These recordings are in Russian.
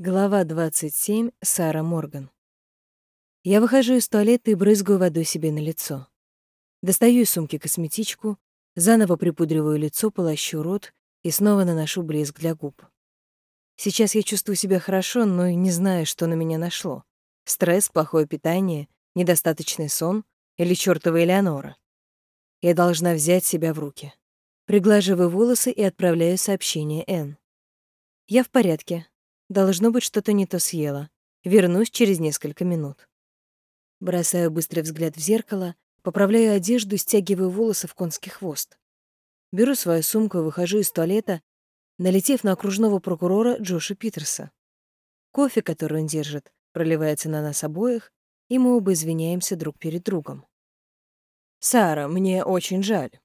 Глава 27. Сара Морган. Я выхожу из туалета и брызгаю водой себе на лицо. Достаю из сумки косметичку, заново припудриваю лицо, полощу рот и снова наношу блеск для губ. Сейчас я чувствую себя хорошо, но не знаю, что на меня нашло. Стресс, плохое питание, недостаточный сон или чёртова Элеонора. Я должна взять себя в руки. Приглаживаю волосы и отправляю сообщение Н. Я в порядке, Должно быть, что-то не то съела. Вернусь через несколько минут. Бросаю быстрый взгляд в зеркало, поправляю одежду стягиваю волосы в конский хвост. Беру свою сумку и выхожу из туалета, налетев на окружного прокурора Джоша Питерса. Кофе, который он держит, проливается на нас обоих, и мы оба извиняемся друг перед другом. «Сара, мне очень жаль».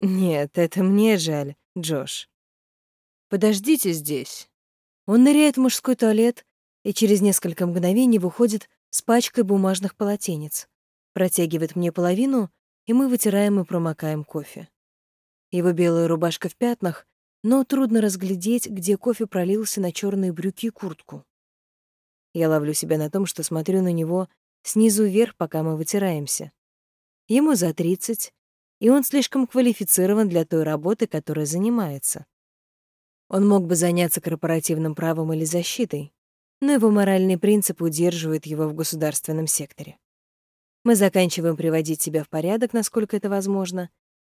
«Нет, это мне жаль, Джош». «Подождите здесь. Он ныряет в мужской туалет и через несколько мгновений выходит с пачкой бумажных полотенец, протягивает мне половину, и мы вытираем и промокаем кофе. Его белая рубашка в пятнах, но трудно разглядеть, где кофе пролился на черные брюки и куртку. Я ловлю себя на том, что смотрю на него снизу вверх, пока мы вытираемся. Ему за 30, и он слишком квалифицирован для той работы, которой занимается. Он мог бы заняться корпоративным правом или защитой, но его моральный принцип удерживает его в государственном секторе. Мы заканчиваем приводить себя в порядок, насколько это возможно.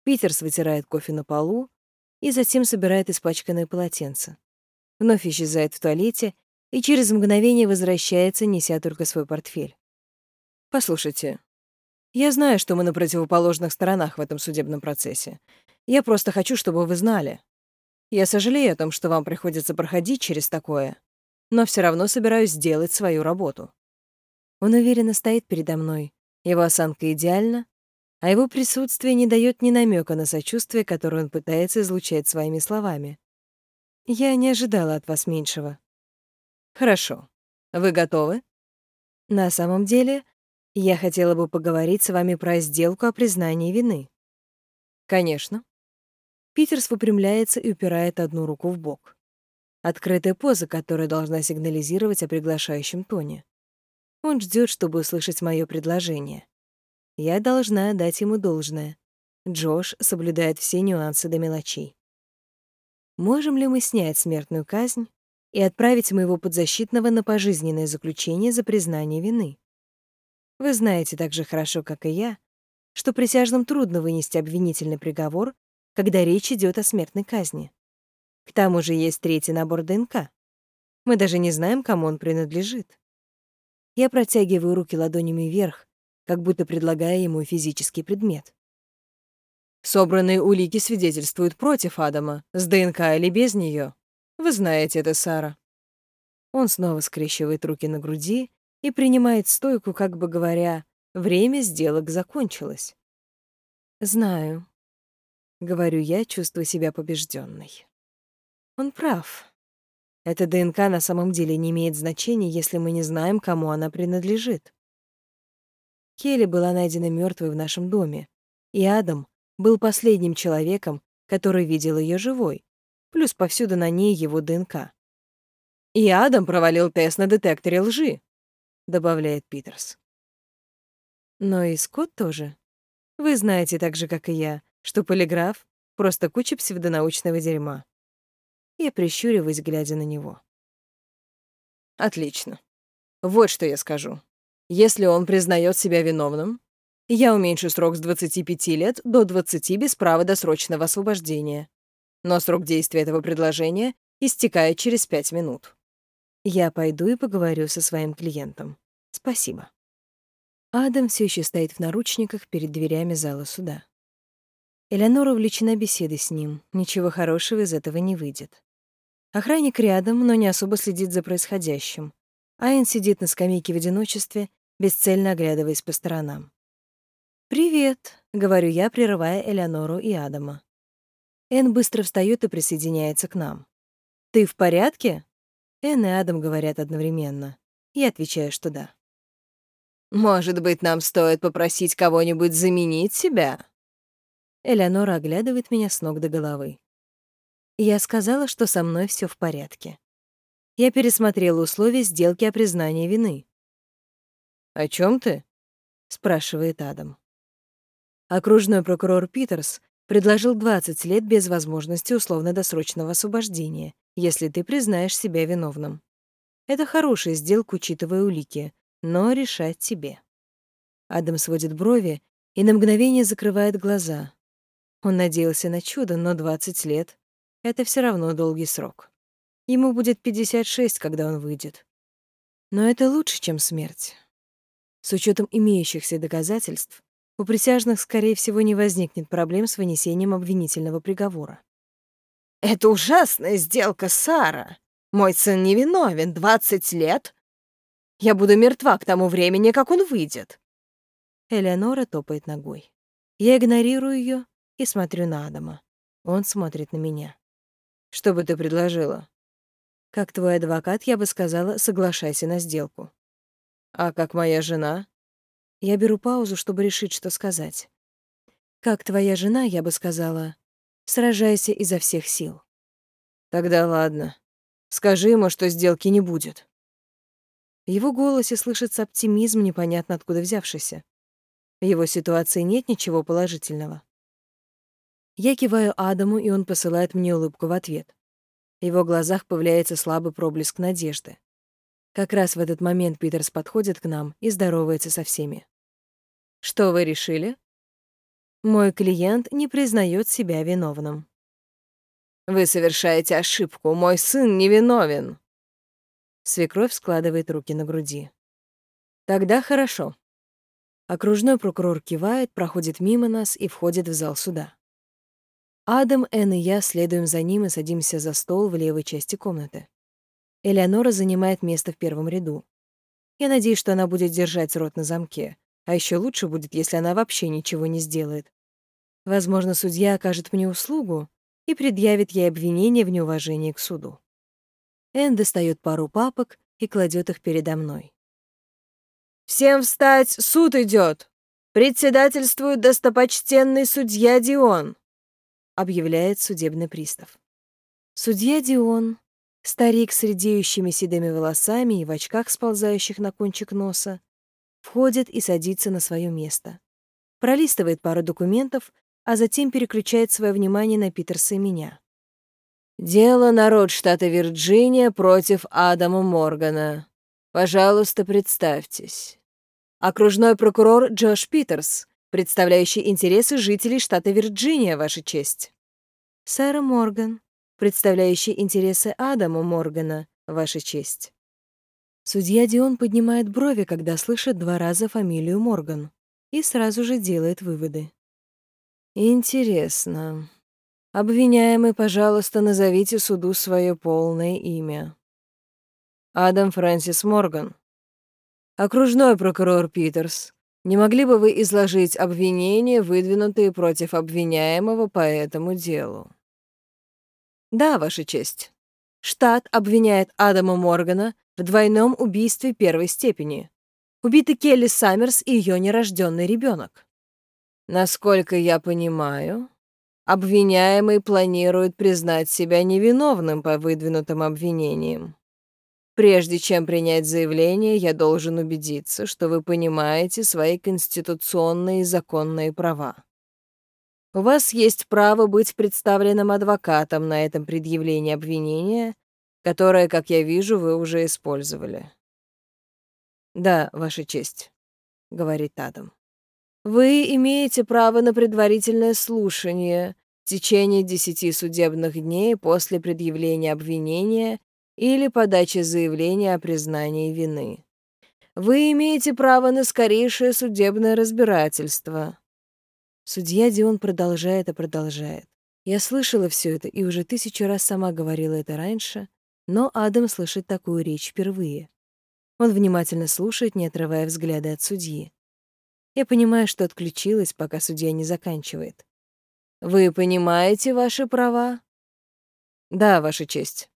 Питерс вытирает кофе на полу и затем собирает испачканные полотенца. Вновь исчезает в туалете и через мгновение возвращается, неся только свой портфель. «Послушайте, я знаю, что мы на противоположных сторонах в этом судебном процессе. Я просто хочу, чтобы вы знали. Я сожалею о том, что вам приходится проходить через такое, но все равно собираюсь сделать свою работу. Он уверенно стоит передо мной. Его осанка идеальна, а его присутствие не дает ни намека на сочувствие, которое он пытается излучать своими словами. Я не ожидала от вас меньшего. Хорошо. Вы готовы? На самом деле, я хотела бы поговорить с вами про сделку о признании вины. Конечно. Питерс выпрямляется и упирает одну руку в бок. Открытая поза, которая должна сигнализировать о приглашающем тоне. Он ждет, чтобы услышать мое предложение. Я должна дать ему должное. Джош соблюдает все нюансы до мелочей. Можем ли мы снять смертную казнь и отправить моего подзащитного на пожизненное заключение за признание вины? Вы знаете так же хорошо, как и я, что присяжным трудно вынести обвинительный приговор когда речь идет о смертной казни. К тому же есть третий набор ДНК. Мы даже не знаем, кому он принадлежит. Я протягиваю руки ладонями вверх, как будто предлагая ему физический предмет. Собранные улики свидетельствуют против Адама, с ДНК или без нее. Вы знаете это, Сара. Он снова скрещивает руки на груди и принимает стойку, как бы говоря, время сделок закончилось. Знаю, — говорю я, чувствуя себя побежденной. Он прав. Эта ДНК на самом деле не имеет значения, если мы не знаем, кому она принадлежит. Келли была найдена мертвой в нашем доме, и Адам был последним человеком, который видел ее живой, плюс повсюду на ней его ДНК. «И Адам провалил тест на детекторе лжи», — добавляет Питерс. Но и Скотт тоже. Вы знаете так же, как и я, что полиграф — просто куча псевдонаучного дерьма. Я прищуриваюсь, глядя на него. Отлично. Вот что я скажу. Если он признает себя виновным, я уменьшу срок с 25 лет до 20 без права досрочного освобождения. Но срок действия этого предложения истекает через 5 минут. Я пойду и поговорю со своим клиентом. Спасибо. Адам все еще стоит в наручниках перед дверями зала суда. Элеонора увлечена беседой с ним. Ничего хорошего из этого не выйдет. Охранник рядом, но не особо следит за происходящим. Айн сидит на скамейке в одиночестве, бесцельно оглядываясь по сторонам. «Привет», — говорю я, прерывая Элеонору и Адама. Эн быстро встаёт и присоединяется к нам. «Ты в порядке?» Эн и Адам говорят одновременно. Я отвечаю, что да. «Может быть, нам стоит попросить кого-нибудь заменить себя?» Элеонора оглядывает меня с ног до головы. Я сказала, что со мной все в порядке. Я пересмотрела условия сделки о признании вины. «О чем ты?» — спрашивает Адам. Окружной прокурор Питерс предложил 20 лет без возможности условно-досрочного освобождения, если ты признаешь себя виновным. Это хорошая сделка, учитывая улики, но решать тебе. Адам сводит брови и на мгновение закрывает глаза. Он надеялся на чудо, но 20 лет — это все равно долгий срок. Ему будет 56, когда он выйдет. Но это лучше, чем смерть. С учетом имеющихся доказательств, у присяжных, скорее всего, не возникнет проблем с вынесением обвинительного приговора. «Это ужасная сделка, Сара. Мой сын невиновен, 20 лет. Я буду мертва к тому времени, как он выйдет». Элеонора топает ногой. Я игнорирую ее и смотрю на Адама. Он смотрит на меня. «Что бы ты предложила?» «Как твой адвокат, я бы сказала, соглашайся на сделку». «А как моя жена?» Я беру паузу, чтобы решить, что сказать. Как твоя жена, я бы сказала, сражайся изо всех сил. Тогда ладно. Скажи ему, что сделки не будет. В его голосе слышится оптимизм, непонятно откуда взявшийся. В его ситуации нет ничего положительного. Я киваю Адаму, и он посылает мне улыбку в ответ. В его глазах появляется слабый проблеск надежды. Как раз в этот момент Питерс подходит к нам и здоровается со всеми. «Что вы решили?» Мой клиент не признает себя виновным. «Вы совершаете ошибку. Мой сын невиновен». Свекровь складывает руки на груди. «Тогда хорошо». Окружной прокурор кивает, проходит мимо нас и входит в зал суда. Адам, Энн и я следуем за ним и садимся за стол в левой части комнаты. Элеонора занимает место в первом ряду. Я надеюсь, что она будет держать рот на замке. А еще лучше будет, если она вообще ничего не сделает. Возможно, судья окажет мне услугу и предъявит ей обвинение в неуважении к суду. Энн достает пару папок и кладет их передо мной. «Всем встать! Суд идет! Председательствует достопочтенный судья Дион!» Объявляет судебный пристав. Судья Дион Старик с редеющими седыми волосами и в очках, сползающих на кончик носа, входит и садится на свое место. Пролистывает пару документов, а затем переключает свое внимание на Питерса и меня. «Дело народ штата Вирджиния против Адама Моргана. Пожалуйста, представьтесь. Окружной прокурор Джош Питерс, представляющий интересы жителей штата Вирджиния, Ваша честь». «Сара Морган», представляющий интересы Адама Моргана, Ваша честь. Судья Дион поднимает брови, когда слышит два раза фамилию Морган, и сразу же делает выводы. Интересно. Обвиняемый, пожалуйста, назовите суду свое полное имя. Адам Фрэнсис Морган. Окружной прокурор Питерс. Не могли бы вы изложить обвинения, выдвинутые против обвиняемого по этому делу? Да, Ваша честь. Штат обвиняет Адама Моргана в двойном убийстве первой степени. Убиты Келли Саммерс и ее нерожденный ребенок. Насколько я понимаю, обвиняемый планирует признать себя невиновным по выдвинутым обвинениям. Прежде чем принять заявление, я должен убедиться, что вы понимаете свои конституционные и законные права. У вас есть право быть представленным адвокатом на этом предъявлении обвинения, которое, как я вижу, вы уже использовали. Да, Ваша честь, говорит Адам. Вы имеете право на предварительное слушание в течение десяти судебных дней после предъявления обвинения или подачи заявления о признании вины. Вы имеете право на скорейшее судебное разбирательство. Судья Дион продолжает и продолжает. Я слышала все это и уже тысячу раз сама говорила это раньше, но Адам слышит такую речь впервые. Он внимательно слушает, не отрывая взгляда от судьи. Я понимаю, что отключилась, пока судья не заканчивает. «Вы понимаете ваши права?» «Да, Ваша честь».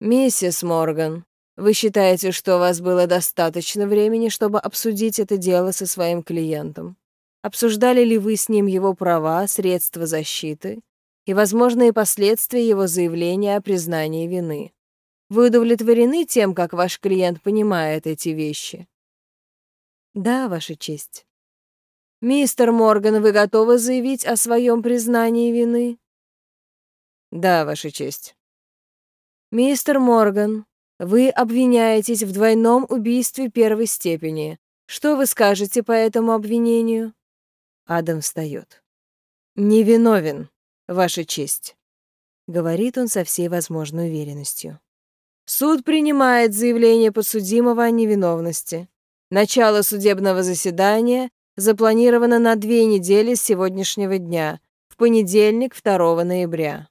«Миссис Морган, вы считаете, что у вас было достаточно времени, чтобы обсудить это дело со своим клиентом?» Обсуждали ли вы с ним его права, средства защиты и возможные последствия его заявления о признании вины? Вы удовлетворены тем, как ваш клиент понимает эти вещи? Да, Ваша честь. Мистер Морган, вы готовы заявить о своем признании вины? Да, Ваша честь. Мистер Морган, вы обвиняетесь в двойном убийстве первой степени. Что вы скажете по этому обвинению? Адам встает. Невиновен, Ваша честь, говорит он со всей возможной уверенностью. Суд принимает заявление подсудимого о невиновности. Начало судебного заседания запланировано на две недели с сегодняшнего дня, в понедельник, 2 ноября.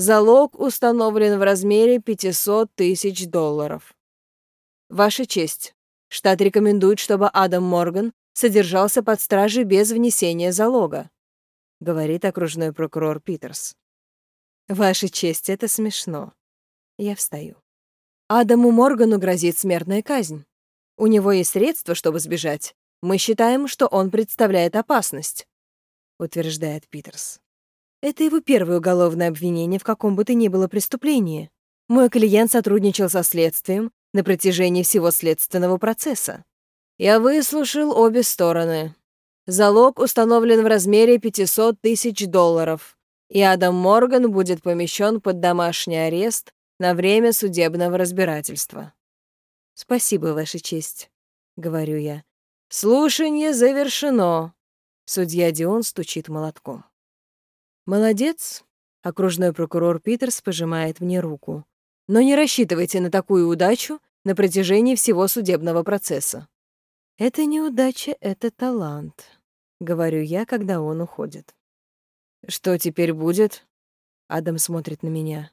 Залог установлен в размере 500 тысяч долларов. Ваша честь, штат рекомендует, чтобы Адам Морган содержался под стражей без внесения залога, говорит окружной прокурор Питерс. Ваша честь, это смешно. Я встаю. Адаму Моргану грозит смертная казнь. У него есть средства, чтобы сбежать. Мы считаем, что он представляет опасность, утверждает Питерс. Это его первое уголовное обвинение в каком бы то ни было преступлении. Мой клиент сотрудничал со следствием на протяжении всего следственного процесса. Я выслушал обе стороны. Залог установлен в размере 500 тысяч долларов, и Адам Морган будет помещен под домашний арест на время судебного разбирательства. Спасибо, Ваша честь, говорю я. Слушание завершено. Судья Дион стучит молотком. Молодец, окружной прокурор Питерс пожимает мне руку. Но не рассчитывайте на такую удачу на протяжении всего судебного процесса. Это не удача, это талант, говорю я, когда он уходит. Что теперь будет? Адам смотрит на меня.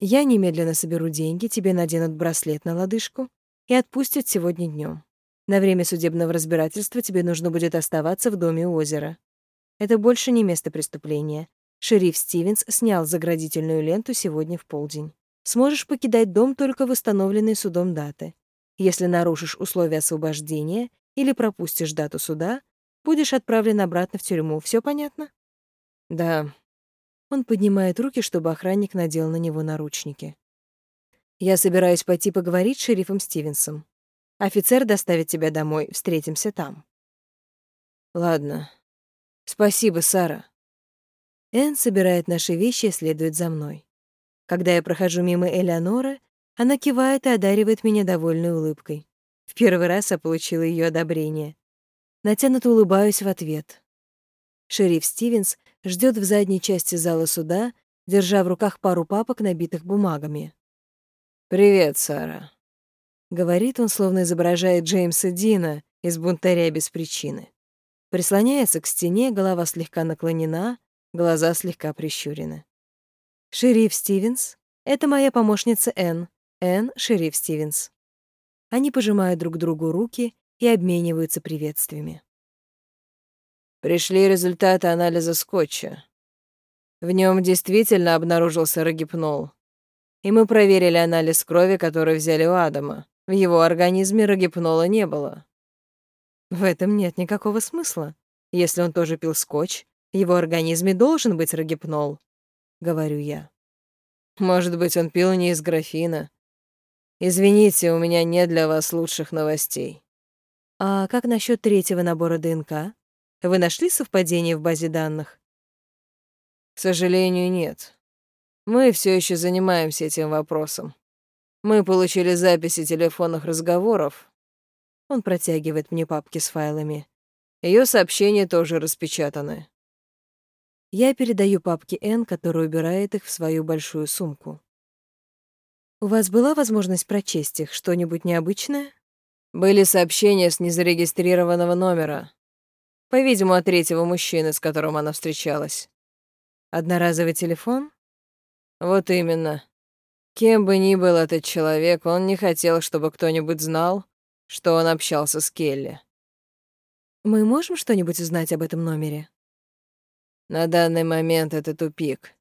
Я немедленно соберу деньги, тебе наденут браслет на лодыжку и отпустят сегодня днем. На время судебного разбирательства тебе нужно будет оставаться в доме у озера. Это больше не место преступления. Шериф Стивенс снял заградительную ленту сегодня в полдень. Сможешь покидать дом только в установленной судом даты. Если нарушишь условия освобождения или пропустишь дату суда, будешь отправлен обратно в тюрьму. Все понятно? Да, он поднимает руки, чтобы охранник надел на него наручники. «Я собираюсь пойти поговорить с шерифом Стивенсом. Офицер доставит тебя домой, встретимся там». «Ладно. Спасибо, Сара». Энн собирает наши вещи и следует за мной. Когда я прохожу мимо Элеоноры, она кивает и одаривает меня довольной улыбкой. В первый раз я получила ее одобрение. Натянуто улыбаюсь в ответ. Шериф Стивенс ждет в задней части зала суда, держа в руках пару папок, набитых бумагами. «Привет, Сара», — говорит он, словно изображает Джеймса Дина из «Бунтаря без причины». Прислоняется к стене, голова слегка наклонена, глаза слегка прищурены. «Шериф Стивенс, это моя помощница Энн. Энн, шериф Стивенс». Они пожимают друг другу руки и обмениваются приветствиями. Пришли результаты анализа скотча. В нем действительно обнаружился рогипнол. И мы проверили анализ крови, который взяли у Адама. В его организме рогипнола не было. В этом нет никакого смысла. Если он тоже пил скотч, в его организме должен быть рогипнол, говорю я. Может быть, он пил не из графина. Извините, у меня нет для вас лучших новостей. А как насчет третьего набора ДНК? Вы нашли совпадение в базе данных? К сожалению, нет. Мы все еще занимаемся этим вопросом. Мы получили записи телефонных разговоров. Он протягивает мне папки с файлами. Ее сообщения тоже распечатаны. Я передаю папки Н, которая убирает их в свою большую сумку. У вас была возможность прочесть их? Что-нибудь необычное? Были сообщения с незарегистрированного номера. По-видимому, от третьего мужчины, с которым она встречалась. Одноразовый телефон? Вот именно. Кем бы ни был этот человек, он не хотел, чтобы кто-нибудь знал, что он общался с Келли. Мы можем что-нибудь узнать об этом номере? На данный момент это тупик.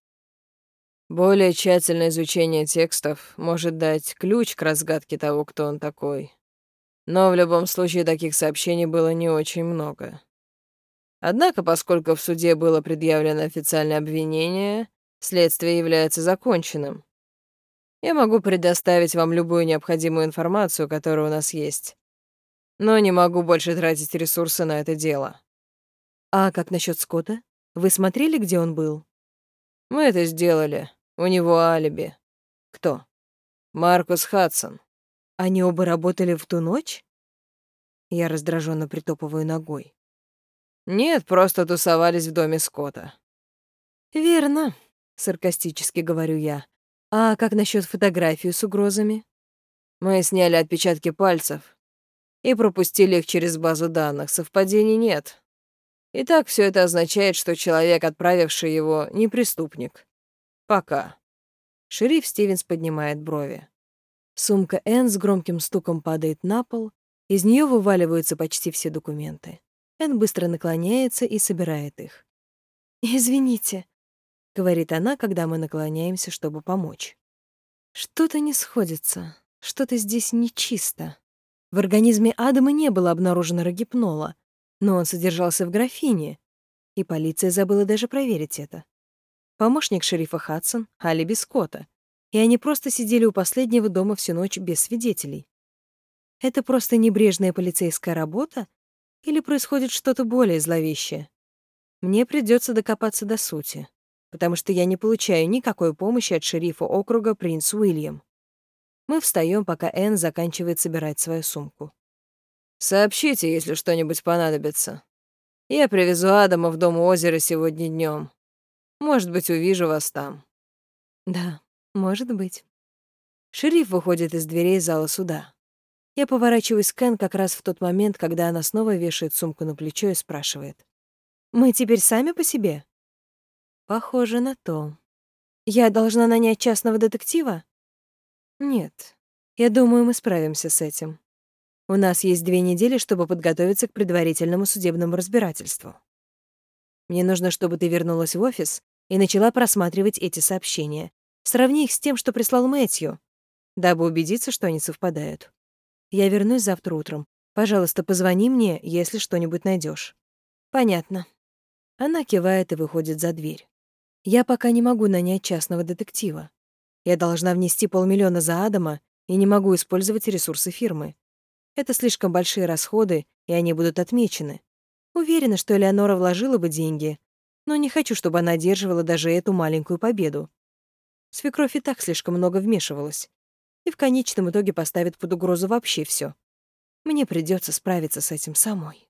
Более тщательное изучение текстов может дать ключ к разгадке того, кто он такой. Но в любом случае таких сообщений было не очень много. Однако, поскольку в суде было предъявлено официальное обвинение, следствие является законченным. Я могу предоставить вам любую необходимую информацию, которая у нас есть. Но не могу больше тратить ресурсы на это дело. А как насчет Скотта? Вы смотрели, где он был? Мы это сделали. У него алиби. Кто? Маркус Хадсон. Они оба работали в ту ночь? Я раздраженно притопываю ногой. Нет, просто тусовались в доме Скотта. Верно, саркастически говорю я. А как насчет фотографии с угрозами? Мы сняли отпечатки пальцев и пропустили их через базу данных. Совпадений нет. Итак, все это означает, что человек, отправивший его, не преступник. Пока. Шериф Стивенс поднимает брови. Сумка Энн с громким стуком падает на пол, из нее вываливаются почти все документы. Энн быстро наклоняется и собирает их. «Извините», — говорит она, когда мы наклоняемся, чтобы помочь. «Что-то не сходится, что-то здесь нечисто. В организме Адама не было обнаружено рогипнола, но он содержался в графине, и полиция забыла даже проверить это. Помощник шерифа Хадсон — алиби Скотта, и они просто сидели у последнего дома всю ночь без свидетелей. Это просто небрежная полицейская работа или происходит что-то более зловещее? Мне придется докопаться до сути, потому что я не получаю никакой помощи от шерифа округа Принц Уильям. Мы встаем, пока Энн заканчивает собирать свою сумку. «Сообщите, если что-нибудь понадобится. Я привезу Адама в дом у озера сегодня днем. Может быть, увижу вас там». «Да, может быть». Шериф выходит из дверей зала суда. Я поворачиваюсь к Кен как раз в тот момент, когда она снова вешает сумку на плечо и спрашивает. «Мы теперь сами по себе?» «Похоже на то. Я должна нанять частного детектива?» «Нет. Я думаю, мы справимся с этим. У нас есть две недели, чтобы подготовиться к предварительному судебному разбирательству. Мне нужно, чтобы ты вернулась в офис и начала просматривать эти сообщения. Сравни их с тем, что прислал Мэтью, дабы убедиться, что они совпадают. Я вернусь завтра утром. Пожалуйста, позвони мне, если что-нибудь найдешь. Понятно. Она кивает и выходит за дверь. Я пока не могу нанять частного детектива. Я должна внести полмиллиона за Адама и не могу использовать ресурсы фирмы. Это слишком большие расходы, и они будут отмечены. Уверена, что Элеонора вложила бы деньги, но не хочу, чтобы она одерживала даже эту маленькую победу. Свекровь и так слишком много вмешивалась и в конечном итоге поставит под угрозу вообще все. Мне придется справиться с этим самой.